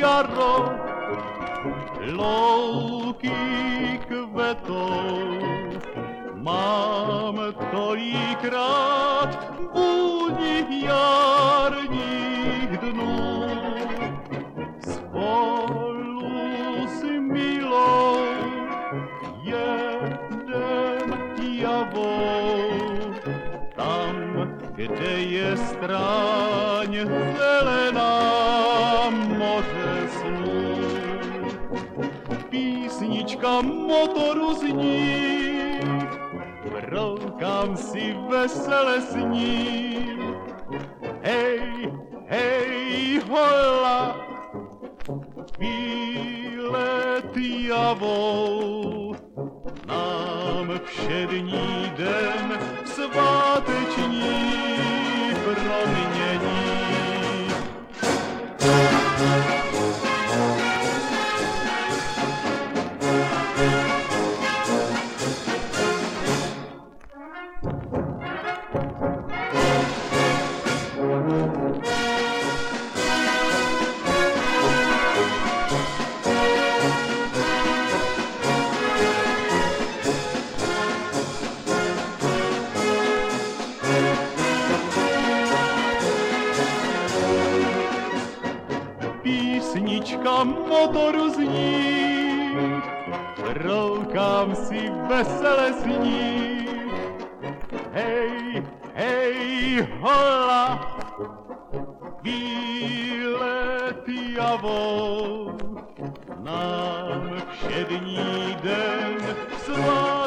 jaro, louky kvetou. Mám tolik rád vůni jarních dnů. Spolu s milou jedem javou, tam, kde je stráň zelená snů. Písnička motoru zní, broukám si vesele s ním. Hej, hej, hola, výlet javou, nám všední den sváteční Písnička motoru zní, roukám si vesele s ní. Hej, hej, hola, hlavou. Nám všední den slávou.